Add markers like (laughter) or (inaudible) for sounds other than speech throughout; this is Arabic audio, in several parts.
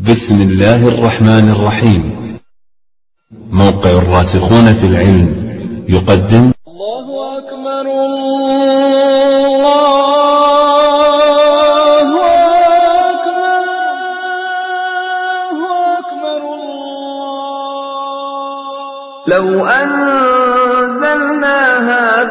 بسم الله الرحمن الرحيم موقع الراسخون في العلم يقدم الله أكبر الله أكبر الله أكبر لو أنزلنا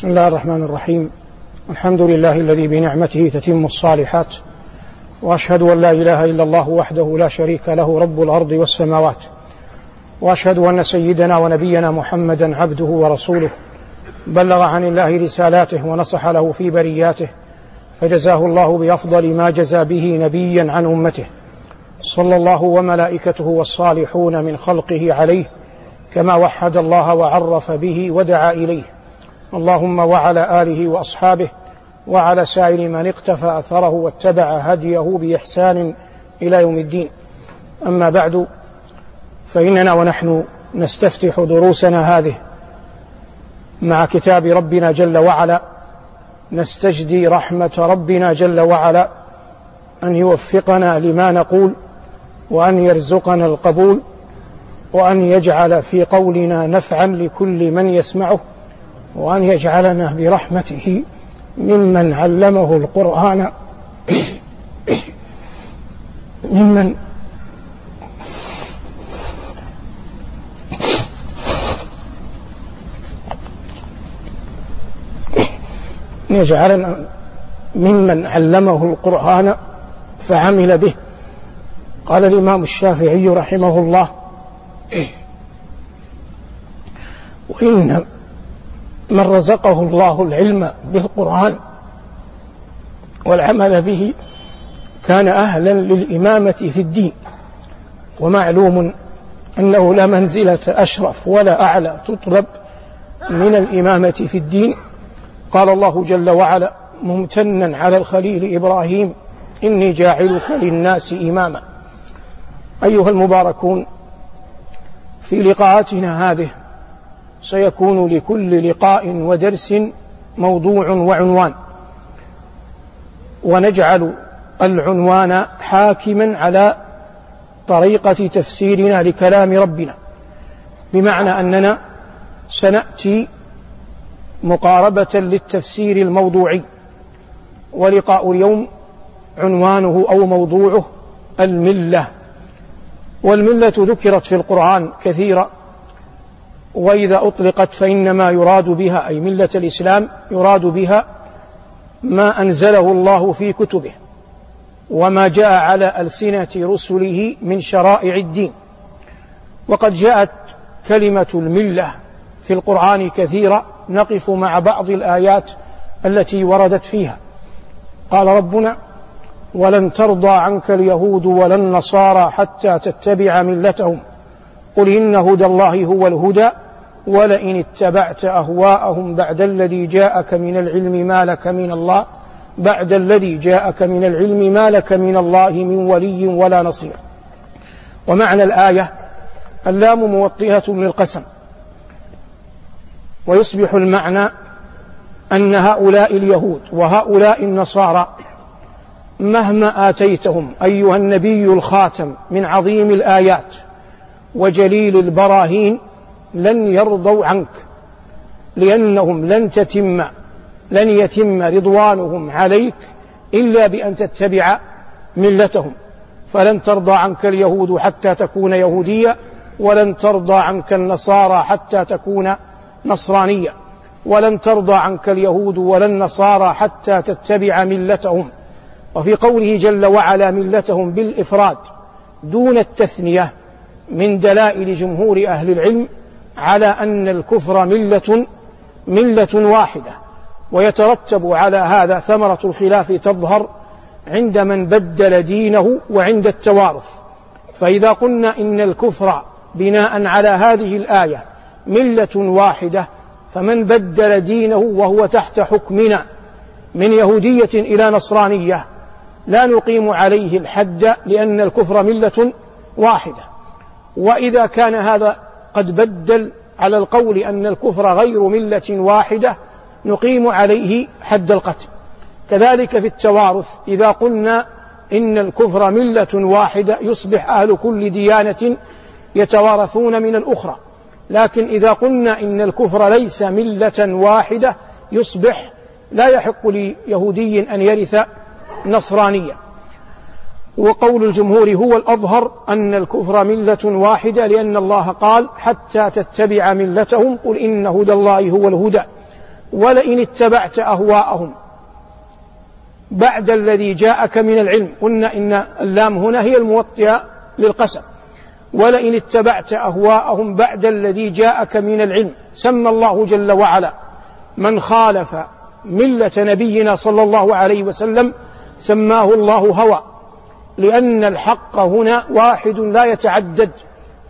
بسم الله الرحمن الرحيم. الحمد لله الذي بنعمته تتم الصالحات وأشهد أن لا إله إلا الله وحده لا شريك له رب الأرض والسماوات. وأشهد أن سيدنا ونبينا محمدا عبده ورسوله. بلغ عن الله رسالاته ونصح له في برياته فجزاه الله بأفضل ما جزى به نبيا عن أمته. صلى الله وملائكته والصالحون من خلقه عليه كما وحد الله وعرف به ودعا إليه. اللهم وعلى آله وأصحابه وعلى سائر من اقتفى أثره واتبع هديه بإحسان إلى يوم الدين. أما بعد فإننا ونحن نستفتح دروسنا هذه مع كتاب ربنا جل وعلا. نستجدي رحمة ربنا جل وعلا أن يوفقنا لما نقول وأن يرزقنا القبول وأن يجعل في قولنا نفعا لكل من يسمعه. وأن يجعلنا برحمته ممن علمه القرآن. ممن يجعلنا ممن علمه القرآن فعمل به. قال الإمام الشافعي رحمه الله وإن من رزقه الله العلم بالقرآن والعمل به كان أهلا للإمامة في الدين. ومعلوم أنه لا منزلة أشرف ولا أعلى تطلب من الإمامة في الدين. قال الله جل وعلا ممتنا على الخليل إبراهيم إني جاعلك للناس إماما. أيها المباركون في لقاءاتنا هذه سيكون لكل لقاء ودرس موضوع وعنوان. ونجعل العنوان حاكما على طريقة تفسيرنا لكلام ربنا. بمعنى أننا سنأتي مقاربة للتفسير الموضوعي. ولقاء اليوم عنوانه أو موضوعه الملة. والملة ذكرت في القرآن كثيرا. وإذا أطلقت فإنما يراد بها أي ملة الإسلام يراد بها ما أنزله الله في كتبه وما جاء على ألسنة رسله من شرائع الدين. وقد جاءت كلمة الملة في القرآن كثيرا نقف مع بعض الآيات التي وردت فيها. قال ربنا ولن ترضى عنك اليهود ولا النصارى حتى تتبع ملتهم قل إن هدى الله هو الهدى ولئن اتبعت أهواءهم بعد الذي جاءك من العلم ما لك من الله بعد الذي جاءك من العلم ما لك من الله من ولي ولا نصير. ومعنى الآية اللام موطئة للقسم. ويصبح المعنى أن هؤلاء اليهود وهؤلاء النصارى مهما آتيتهم أيها النبي الخاتم من عظيم الآيات وجليل البراهين لن يرضوا عنك لأنهم لن تتم لن يتم رضوانهم عليك إلا بأن تتبع ملتهم. فلن ترضى عنك اليهود حتى تكون يهوديا ولن ترضى عنك النصارى حتى تكون نصرانيا ولن ترضى عنك اليهود ولا النصارى حتى تتبع ملتهم. وفي قوله جل وعلا ملتهم بالإفراد دون التثنية من دلائل جمهور أهل العلم على أن الكفر ملة ملة واحدة ويترتب على هذا ثمرة الخلاف تظهر عند من بدل دينه وعند التوارث. فإذا قلنا إن الكفر بناء على هذه الآية ملة واحدة فمن بدل دينه وهو تحت حكمنا من يهودية إلى نصرانية لا نقيم عليه الحد لأن الكفر ملة واحدة. وإذا كان هذا قد بدل على القول أن الكفر غير ملة واحدة نقيم عليه حد القتل. كذلك في التوارث إذا قلنا إن الكفر ملة واحدة يصبح أهل كل ديانة يتوارثون من الأخرى. لكن إذا قلنا إن الكفر ليس ملة واحدة يصبح لا يحق ليهودي أن يرث نصرانيا وقول الجمهور هو الأظهر أن الكفر ملة واحدة لأن الله قال حتى تتبع ملتهم قل إن هدى الله هو الهدى ولئن اتبعت أهواءهم. بعد الذي جاءك من العلم قلنا إن اللام هنا هي الموطئة للقسم. ولئن اتبعت أهواءهم بعد الذي جاءك من العلم سمى الله جل وعلا من خالف ملة نبينا صلى الله عليه وسلم سماه الله هوى. لأن الحق هنا واحد لا يتعدد.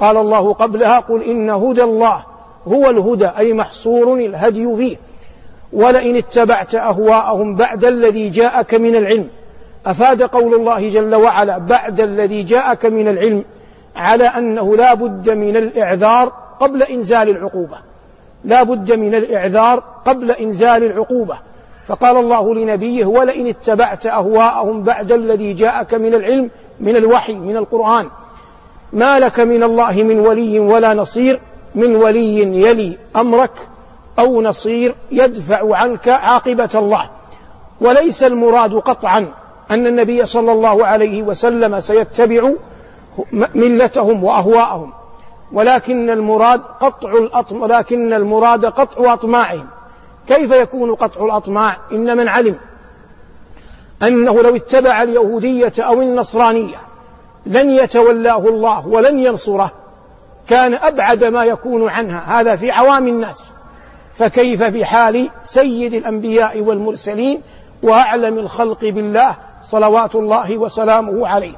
قال الله قبلها قل إن هدى الله هو الهدى أي محصور الهدي فيه. ولئن اتبعت أهواءهم بعد الذي جاءك من العلم. أفاد قول الله جل وعلا بعد الذي جاءك من العلم على أنه لا بد من الإعذار قبل إنزال العقوبة. لا بد من الإعذار قبل إنزال العقوبة. فقال الله لنبيه ولئن اتبعت أهواءهم بعد الذي جاءك من العلم من الوحي من القرآن ما لك من الله من ولي ولا نصير من ولي يلي أمرك أو نصير يدفع عنك عاقبة الله. وليس المراد قطعا أن النبي صلى الله عليه وسلم سيتبع ملتهم وأهواءهم ولكن المراد قطع الأطم ولكن المراد قطع أطماعهم. كيف يكون قطع الأطماع؟ إن من علم أنه لو اتبع اليهودية أو النصرانية لن يتولاه الله ولن ينصره كان أبعد ما يكون عنها. هذا في عوام الناس. فكيف بحال سيد الأنبياء والمرسلين وأعلم الخلق بالله صلوات الله وسلامه عليه؟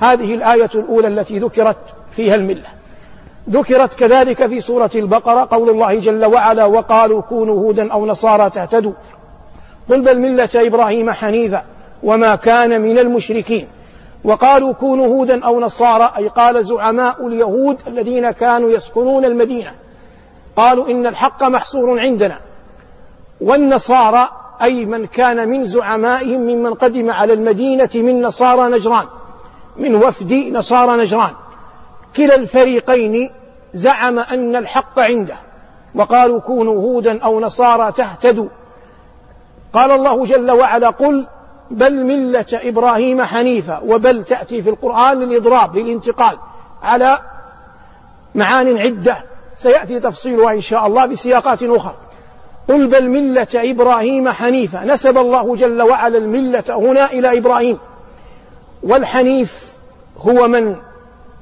هذه الآية الأولى التي ذكرت فيها الملة. ذكرت كذلك في سورة البقرة قول الله جل وعلا وقالوا كونوا هودا أو نصارى تهتدوا قل بل ملة إبراهيم حنيفا وما كان من المشركين. وقالوا كونوا هودا أو نصارى أي قال زعماء اليهود الذين كانوا يسكنون المدينة. قالوا إن الحق محصور عندنا. والنصارى أي من كان من زعمائهم ممن قدم على المدينة من نصارى نجران. من وفد نصارى نجران. كلا الفريقين زعم أن الحق عنده وقالوا كونوا هودا أو نصارى تهتدوا. قال الله جل وعلا قل بل ملة إبراهيم حنيفا وبل تأتي في القرآن للإضراب للانتقال على معان عدة. سيأتي تفصيلها إن شاء الله بسياقات أخرى. قل بل ملة إبراهيم حنيفا نسب الله جل وعلا الملة هنا إلى إبراهيم. والحنيف هو من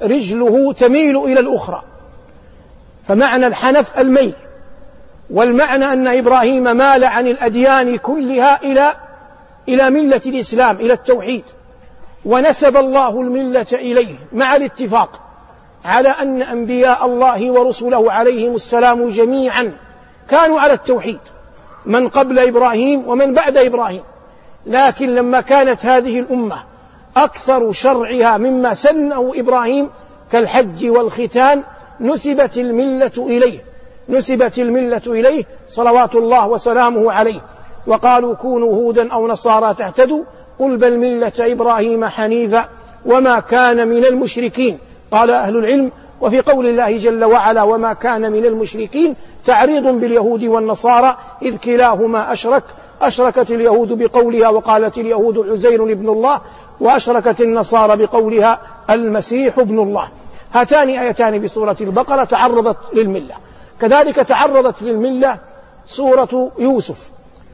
رجله تميل إلى الأخرى. فمعنى الحنف الميل والمعنى أن إبراهيم مال عن الأديان كلها إلى إلى ملة الإسلام إلى التوحيد ونسب الله الملة إليه مع الاتفاق على أن أنبياء الله ورسله عليهم السلام جميعا كانوا على التوحيد من قبل إبراهيم ومن بعد إبراهيم. لكن لما كانت هذه الأمة أكثر شرعها مما سنه إبراهيم كالحج والختان نسبت الملة إليه نسبت الملة إليه صلوات الله وسلامه عليه. وقالوا كونوا هودا أو نصارى تهتدوا قل بل ملة إبراهيم حنيفا وما كان من المشركين. قال أهل العلم وفي قول الله جل وعلا وما كان من المشركين تعريض باليهود والنصارى إذ كلاهما أشرك. أشركت اليهود بقولها وقالت اليهود عزير ابن الله وأشركت النصارى بقولها المسيح ابن الله. هاتان آيتان بسورة البقرة تعرضت للملة. كذلك تعرضت للملة سورة يوسف.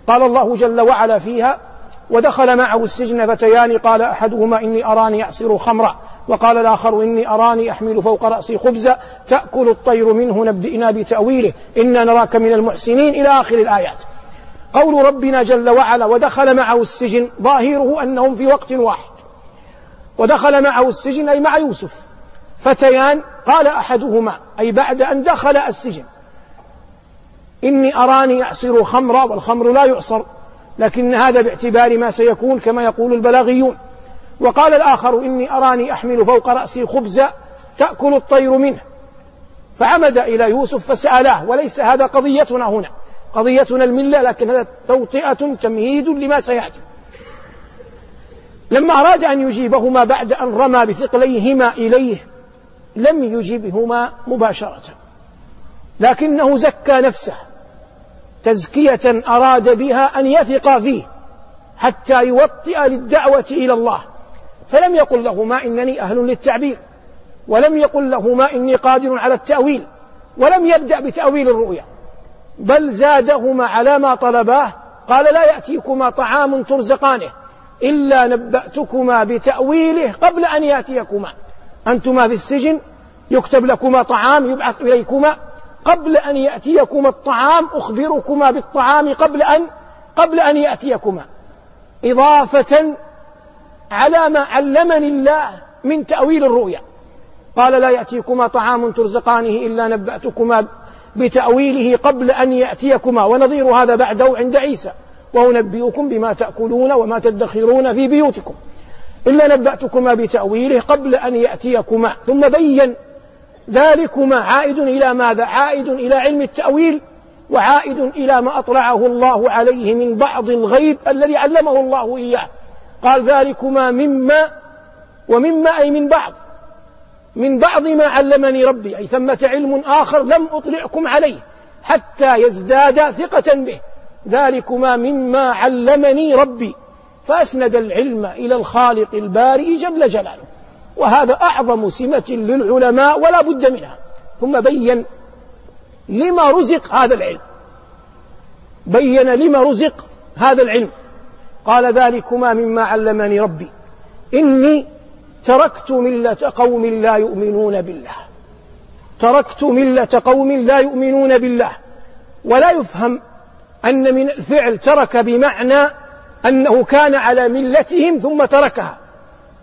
قال الله جل وعلا فيها ودخل معه السجن فتيان قال أحدهما إني أراني أعصر خمرا وقال الآخر إني أراني أحمل فوق رأسي خبزا تأكل الطير منه نبئنا بتأويله. إنا نراك من المحسنين. إلى آخر الآيات. قول ربنا جل وعلا ودخل معه السجن ظاهره أنهم في وقت واحد. ودخل معه السجن أي مع يوسف. فتيان قال أحدهما أي بعد أن دخل السجن إني أراني أعصر خمرا والخمر لا يعصر لكن هذا باعتبار ما سيكون كما يقول البلاغيون. وقال الآخر إني أراني أحمل فوق رأسي خبزا تأكل الطير منه. فعمد إلى يوسف فسألاه وليس هذا قضيتنا هنا. قضيتنا الملة لكن هذا توطئة تمهيد لما سيأتي. لما أراد أن يجيبهما بعد أن رمى بثقليهما إليه لم يجبهما مباشرة. لكنه زكى نفسه. تزكية أراد بها أن يثق فيه حتى يوطئ للدعوة إلى الله. فلم يقل لهما إنني أهل للتعبير ولم يقل لهما إني قادر على التأويل ولم يبدأ بتأويل الرؤيا. بل زادهما على ما طلباه قال لا يأتيكما طعام ترزقانه إلا نبأتكما بتأويله قبل أن يأتيكما. أنتما في السجن يكتب لكما طعام يبعث إليكما. قبل أن يأتيكما الطعام أخبركما بالطعام قبل أن قبل أن يأتيكما. إضافة على ما علمني الله من تأويل الرؤيا. قال لا يأتيكما طعام ترزقانه إلا نبأتكما بتأويله قبل أن يأتيكما. ونظير هذا بعده عند عيسى. وأنبئكم بما تأكلون وما تدخرون في بيوتكم. إلا نبأتكما بتأويله قبل أن يأتيكما. ثم بين ذلكما عائد إلى ماذا؟ عائد إلى علم التأويل وعائد إلى ما أطلعه الله عليه من بعض الغيب الذي علمه الله إياه. قال ذلكما مما ومما أي من بعض من بعض ما علمني ربي أي ثمة علم آخر لم أطلعكم عليه حتى يزداد ثقة به. ذلكما مما علمني ربي. فأسند العلم إلى الخالق البارئ جل جلاله. وهذا أعظم سمة للعلماء ولا بد منها. ثم بين لما رزق هذا العلم. بين لما رزق هذا العلم. قال ذلكما مما علمني ربي. إني تركت ملة قوم لا يؤمنون بالله. تركت ملة قوم لا يؤمنون بالله. ولا يفهم أن من الفعل ترك بمعنى أنه كان على ملتهم ثم تركها.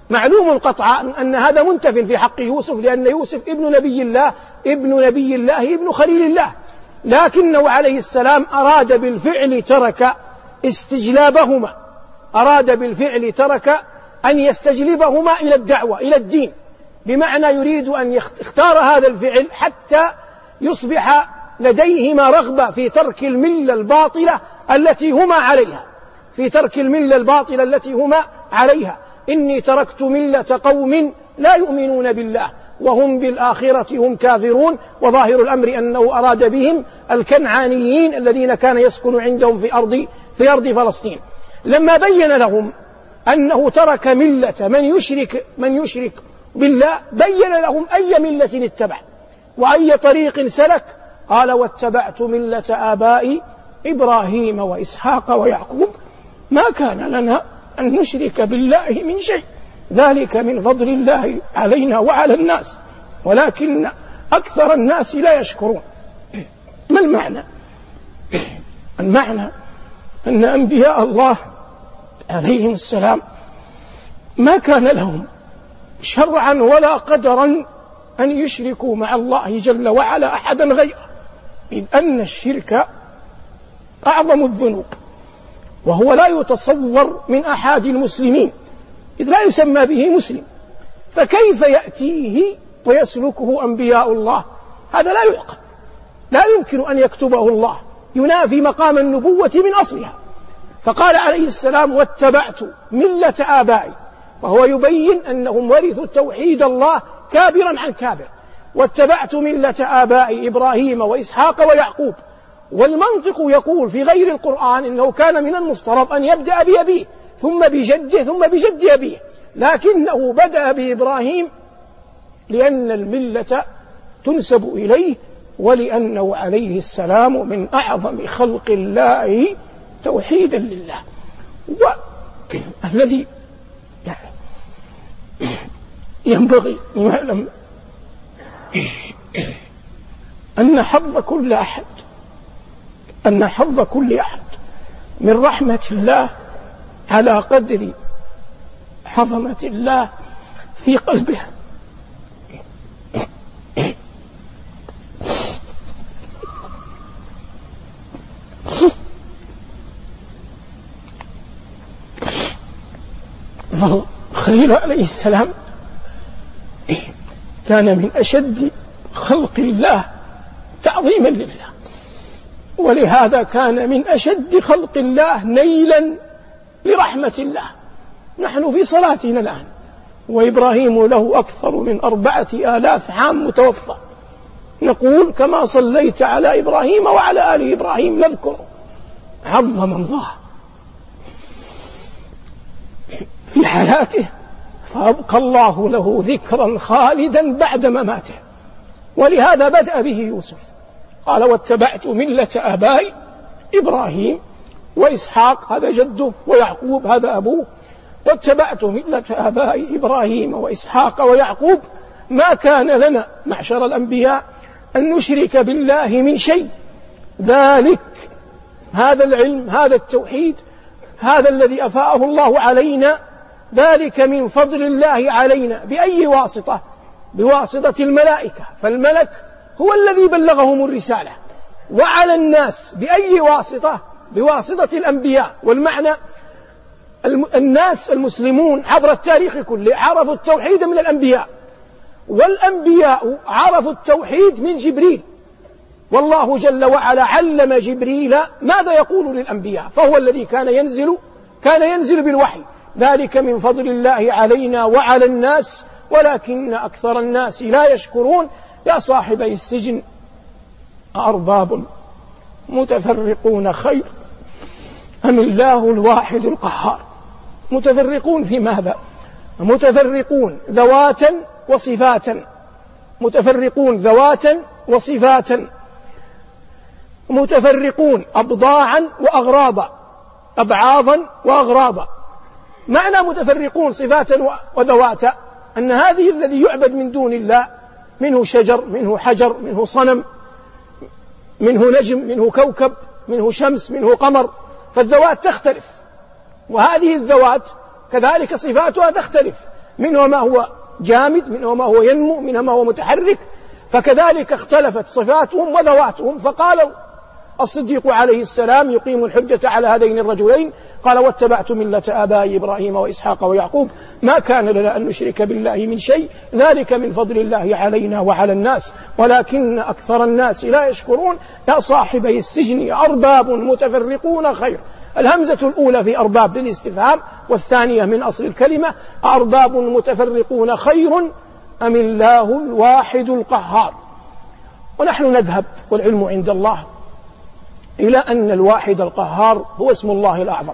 معلوم قطعا أن هذا منتف في حق يوسف لأن يوسف ابن نبي الله ابن نبي الله ابن خليل الله. لكنه عليه السلام أراد بالفعل ترك استجلابهما. أراد بالفعل ترك أن يستجلبهما إلى الدعوة إلى الدين. بمعنى يريد أن يختار هذا الفعل حتى يصبح لديهما رغبة في ترك الملة الباطلة التي هما عليها. في ترك الملة الباطلة التي هما عليها. إني تركت ملة قوم لا يؤمنون بالله وهم بالآخرة هم كافرون وظاهر الأمر أنه أراد بهم الكنعانيين الذين كان يسكن عندهم في أرض في أرض فلسطين. لما بين لهم أنه ترك ملة من يشرك من يشرك بالله بين لهم أي ملة اتبع وأي طريق سلك. قال واتبعت ملة آبائي إبراهيم وإسحاق ويعقوب. ما كان لنا أن نشرك بالله من شيء. ذلك من فضل الله علينا وعلى الناس. ولكن أكثر الناس لا يشكرون. ما المعنى؟ المعنى أن أنبياء الله عليهم السلام ما كان لهم شرعا ولا قدرا أن يشركوا مع الله جل وعلا أحدا غيره. إذ أن الشرك أعظم الذنوب. وهو لا يتصور من أحد المسلمين إذ لا يسمى به مسلم. فكيف يأتيه ويسلكه أنبياء الله؟ هذا لا يعقل. لا يمكن أن يكتبه الله. ينافي مقام النبوة من أصلها. فقال عليه السلام واتبعت ملة آبائي. فهو يبين أنهم ورثوا توحيد الله كابرا عن كابر. واتبعت ملة آبائي إبراهيم وإسحاق ويعقوب. والمنطق يقول في غير القرآن إنه كان من المفترض أن يبدأ بأبيه ثم بجده ثم بجد أبيه. لكنه بدأ بإبراهيم لأن الملة تنسب إليه ولأنه عليه السلام من أعظم خلق الله توحيدا لله. والذي (clears throat) يعني (clears throat) ينبغي أن يعلم (clears throat) أن حظ كل أحد أن حظ كل أحد من رحمة الله على قدر عظمة الله في قلبه. خليل عليه السلام كان من أشد خلق الله تعظيما لله. ولهذا كان من أشد خلق الله نيلا لرحمة الله. نحن في صلاتنا الآن وإبراهيم له أكثر من أربعة آلاف عام متوفى. نقول كما صليت على إبراهيم وعلى آل إبراهيم نذكر عظم الله في حياته فأبقى الله له ذكرا خالدا بعد مماته. ولهذا بدأ به يوسف. قال واتبعت ملة آبائي إبراهيم وإسحاق هذا جده ويعقوب هذا أبوه. واتبعت ملة آبائي إبراهيم وإسحاق ويعقوب. ما كان لنا معشر الأنبياء أن نشرك بالله من شيء. ذلك هذا العلم هذا التوحيد هذا الذي أفاءه الله علينا. ذلك من فضل الله علينا بأي واسطة؟ بواسطة الملائكة. فالملك هو الذي بلغهم الرسالة. وعلى الناس بأي واسطة؟ بواسطة الأنبياء والمعنى. الناس المسلمون عبر التاريخ كله عرفوا التوحيد من الأنبياء. والأنبياء عرفوا التوحيد من جبريل. والله جل وعلا علم جبريل ماذا يقول للأنبياء. فهو الذي كان ينزل كان ينزل بالوحي. ذلك من فضل الله علينا وعلى الناس ولكن أكثر الناس لا يشكرون يا صاحبي السجن أرباب متفرقون خير أم الله الواحد القهار؟ متفرقون في ماذا؟ متفرقون ذواتا وصفاتا. متفرقون ذواتا وصفاتا. متفرقون أبضاعا وأغراضا. أبعاضا وأغراضا. معنى متفرقون صفاتا وذواتا أن هذه الذي يعبد من دون الله منه شجر منه حجر منه صنم منه نجم منه كوكب منه شمس منه قمر فالذوات تختلف. وهذه الذوات كذلك صفاتها تختلف. منه ما هو جامد منه ما هو ينمو منه ما هو متحرك فكذلك اختلفت صفاتهم وذواتهم. فقالوا الصديق عليه السلام يقيم الحجة على هذين الرجلين قال واتبعت ملة آبائي إبراهيم وإسحاق ويعقوب. ما كان لنا أن نشرك بالله من شيء. ذلك من فضل الله علينا وعلى الناس. ولكن أكثر الناس لا يشكرون. يا صاحبي السجن أرباب متفرقون خير. الهمزة الأولى في أرباب للاستفهام والثانية من أصل الكلمة. أرباب متفرقون خير أم الله الواحد القهار؟ ونحن نذهب والعلم عند الله إلى أن الواحد القهار هو اسم الله الأعظم.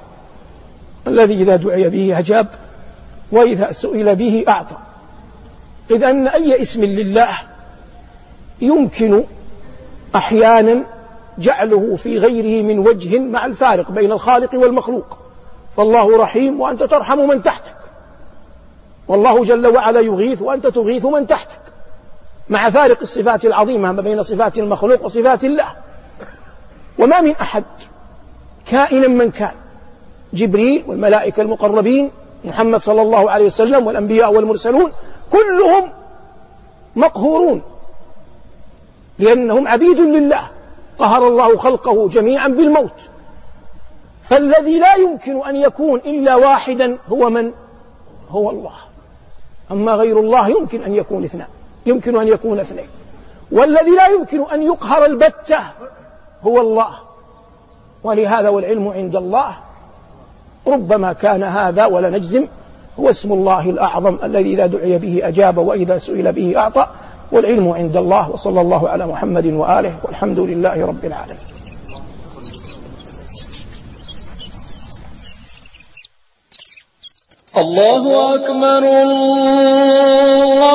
الذي إذا دعي به أجاب وإذا سئل به أعطى. إذ أن أي اسم لله يمكن أحيانا جعله في غيره من وجه مع الفارق بين الخالق والمخلوق. فالله رحيم وأنت ترحم من تحتك. والله جل وعلا يغيث وأنت تغيث من تحتك. مع فارق الصفات العظيمة ما بين صفات المخلوق وصفات الله. وما من أحد كائنا من كان. جبريل والملائكة المقربين محمد صلى الله عليه وسلم والأنبياء والمرسلون كلهم مقهورون لأنهم عبيد لله قهر الله خلقه جميعا بالموت. فالذي لا يمكن أن يكون إلا واحدا هو من؟ هو الله. أما غير الله يمكن أن يكون اثنان يمكن أن يكون اثنين. والذي لا يمكن أن يقهر البتة هو الله. ولهذا والعلم عند الله ربما كان هذا ولا نجزم هو اسم الله الأعظم الذي إذا دعي به أجاب وإذا سئل به أعطى والعلم عند الله وصلى الله على محمد وآله والحمد لله رب العالمين. الله أكبر الله